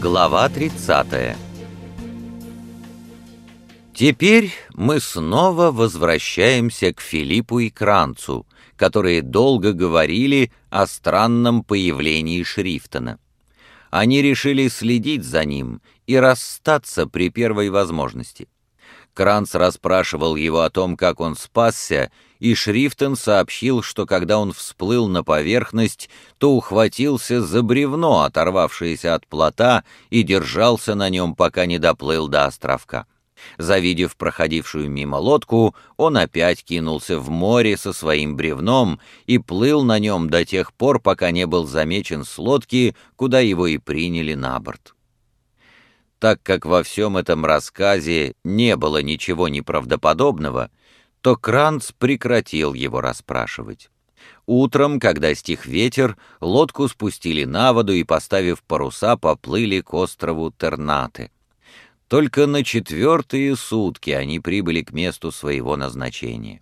Глава 30 Теперь мы снова возвращаемся к Филиппу и Кранцу, которые долго говорили о странном появлении Шрифтона. Они решили следить за ним и расстаться при первой возможности. Кранц расспрашивал его о том, как он спасся, и Шрифтон сообщил, что когда он всплыл на поверхность, то ухватился за бревно, оторвавшееся от плота, и держался на нем, пока не доплыл до островка. Завидев проходившую мимо лодку, он опять кинулся в море со своим бревном и плыл на нем до тех пор, пока не был замечен с лодки, куда его и приняли на борт. Так как во всем этом рассказе не было ничего неправдоподобного, то Кранц прекратил его расспрашивать. Утром, когда стих ветер, лодку спустили на воду и, поставив паруса, поплыли к острову Тернаты. Только на четвертые сутки они прибыли к месту своего назначения.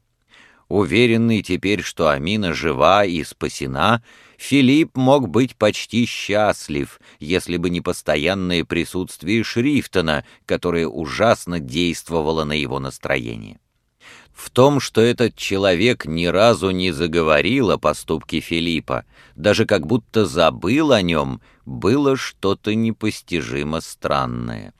Уверенный теперь, что Амина жива и спасена, Филипп мог быть почти счастлив, если бы не постоянное присутствие Шрифтона, которое ужасно действовало на его настроение. В том, что этот человек ни разу не заговорил о поступке Филиппа, даже как будто забыл о нем, было что-то непостижимо странное.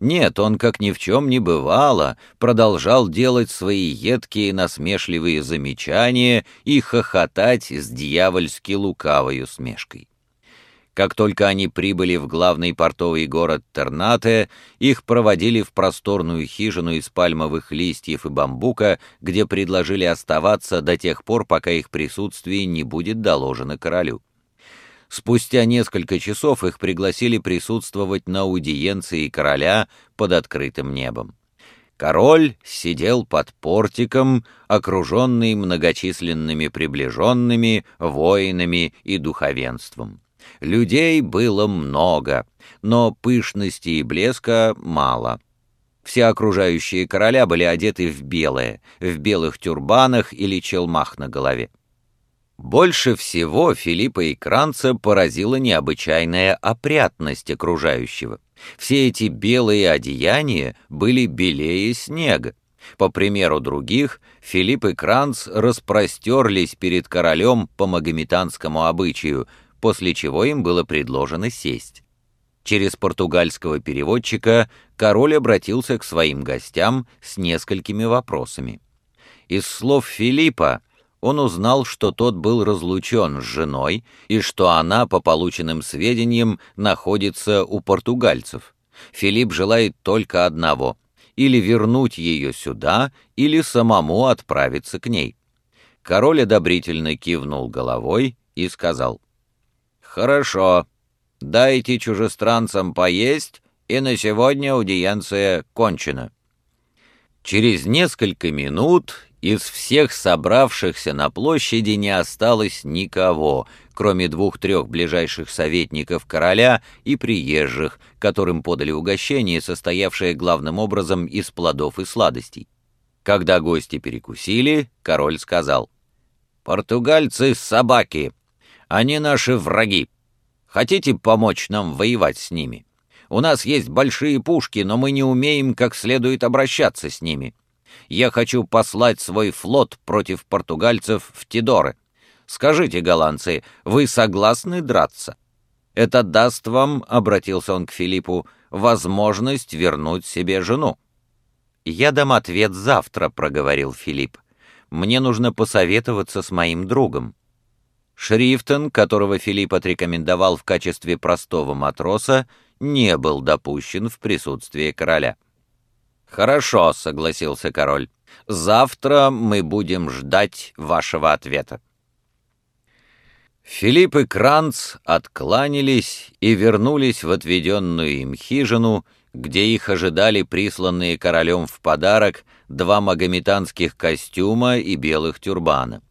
Нет, он, как ни в чем не бывало, продолжал делать свои едкие насмешливые замечания и хохотать с дьявольски лукавой усмешкой. Как только они прибыли в главный портовый город Тернате, их проводили в просторную хижину из пальмовых листьев и бамбука, где предложили оставаться до тех пор, пока их присутствие не будет доложено королю. Спустя несколько часов их пригласили присутствовать на аудиенции короля под открытым небом. Король сидел под портиком, окруженный многочисленными приближенными, воинами и духовенством. Людей было много, но пышности и блеска мало. Все окружающие короля были одеты в белое, в белых тюрбанах или челмах на голове. Больше всего Филиппа и Кранца поразила необычайная опрятность окружающего. Все эти белые одеяния были белее снега. По примеру других, Филипп и Кранц распростерлись перед королем по магометанскому обычаю, после чего им было предложено сесть. Через португальского переводчика король обратился к своим гостям с несколькими вопросами. Из слов Филиппа он узнал, что тот был разлучен с женой и что она, по полученным сведениям, находится у португальцев. Филипп желает только одного — или вернуть ее сюда, или самому отправиться к ней. Король одобрительно кивнул головой и сказал — «Хорошо. Дайте чужестранцам поесть, и на сегодня аудиенция кончена». Через несколько минут из всех собравшихся на площади не осталось никого, кроме двух-трех ближайших советников короля и приезжих, которым подали угощение, состоявшее главным образом из плодов и сладостей. Когда гости перекусили, король сказал, «Португальцы — собаки, они наши враги. Хотите помочь нам воевать с ними? У нас есть большие пушки, но мы не умеем как следует обращаться с ними. Я хочу послать свой флот против португальцев в Тидоры. Скажите, голландцы, вы согласны драться? Это даст вам, — обратился он к Филиппу, — возможность вернуть себе жену. «Я дам ответ завтра», — проговорил Филипп. «Мне нужно посоветоваться с моим другом». Шрифтон, которого Филипп отрекомендовал в качестве простого матроса, не был допущен в присутствие короля. «Хорошо», — согласился король, — «завтра мы будем ждать вашего ответа». Филипп и Кранц откланялись и вернулись в отведенную им хижину, где их ожидали присланные королем в подарок два магометанских костюма и белых тюрбана.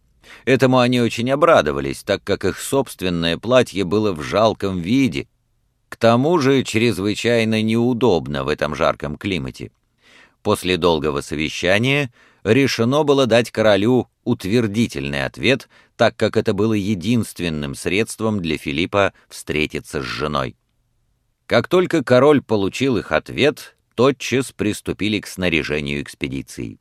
Этому они очень обрадовались, так как их собственное платье было в жалком виде, к тому же чрезвычайно неудобно в этом жарком климате. После долгого совещания решено было дать королю утвердительный ответ, так как это было единственным средством для Филиппа встретиться с женой. Как только король получил их ответ, тотчас приступили к снаряжению экспедиции.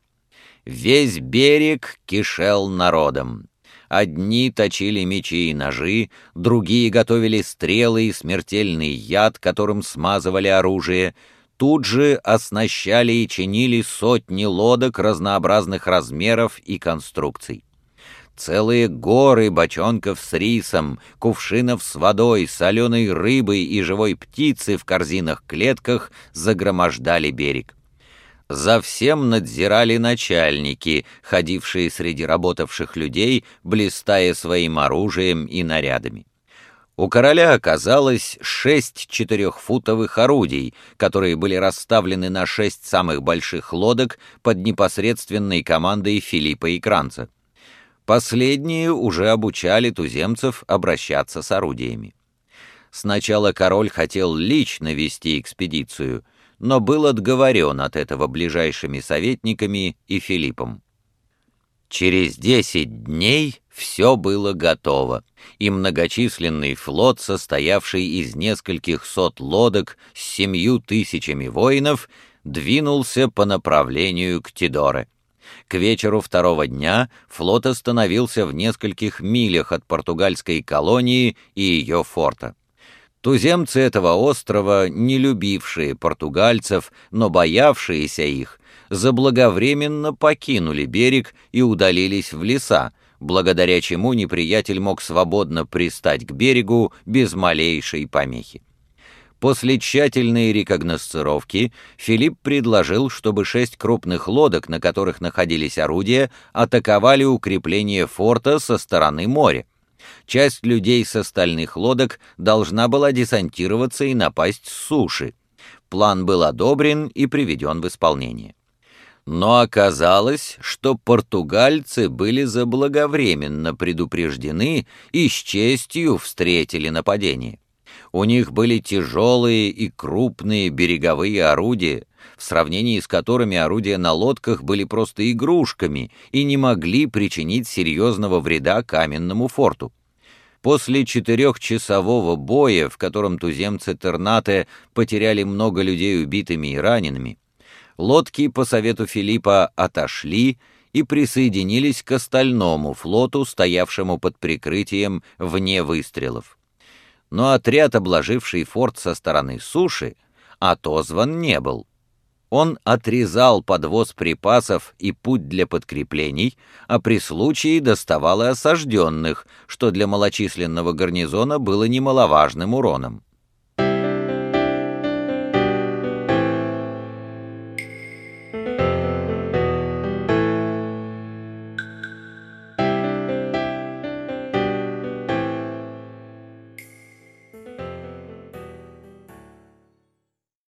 Весь берег кишел народом. Одни точили мечи и ножи, другие готовили стрелы и смертельный яд, которым смазывали оружие. Тут же оснащали и чинили сотни лодок разнообразных размеров и конструкций. Целые горы бочонков с рисом, кувшинов с водой, соленой рыбой и живой птицы в корзинах-клетках загромождали берег. За всем надзирали начальники, ходившие среди работавших людей, блистая своим оружием и нарядами. У короля оказалось шесть четырехфутовых орудий, которые были расставлены на шесть самых больших лодок под непосредственной командой Филиппа и Кранца. Последние уже обучали туземцев обращаться с орудиями. Сначала король хотел лично вести экспедицию, но был отговорен от этого ближайшими советниками и Филиппом. Через десять дней все было готово, и многочисленный флот, состоявший из нескольких сот лодок с семью тысячами воинов, двинулся по направлению к Тидоре. К вечеру второго дня флот остановился в нескольких милях от португальской колонии и ее форта. Туземцы этого острова, не любившие португальцев, но боявшиеся их, заблаговременно покинули берег и удалились в леса, благодаря чему неприятель мог свободно пристать к берегу без малейшей помехи. После тщательной рекогносцировки Филипп предложил, чтобы шесть крупных лодок, на которых находились орудия, атаковали укрепление форта со стороны моря. Часть людей с остальных лодок должна была десантироваться и напасть с суши. План был одобрен и приведен в исполнение. Но оказалось, что португальцы были заблаговременно предупреждены и с честью встретили нападение. У них были тяжелые и крупные береговые орудия, в сравнении с которыми орудия на лодках были просто игрушками и не могли причинить серьезного вреда каменному форту. После четырехчасового боя, в котором туземцы Тернате потеряли много людей убитыми и ранеными, лодки по совету Филиппа отошли и присоединились к остальному флоту, стоявшему под прикрытием вне выстрелов но отряд, обложивший форт со стороны суши, отозван не был. Он отрезал подвоз припасов и путь для подкреплений, а при случае доставал и осажденных, что для малочисленного гарнизона было немаловажным уроном.